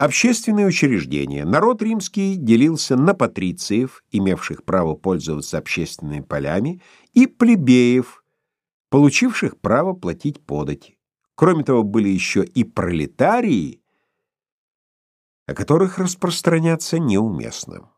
Общественные учреждения. Народ римский делился на патрициев, имевших право пользоваться общественными полями, и плебеев, получивших право платить подати. Кроме того, были еще и пролетарии, о которых распространяться неуместно.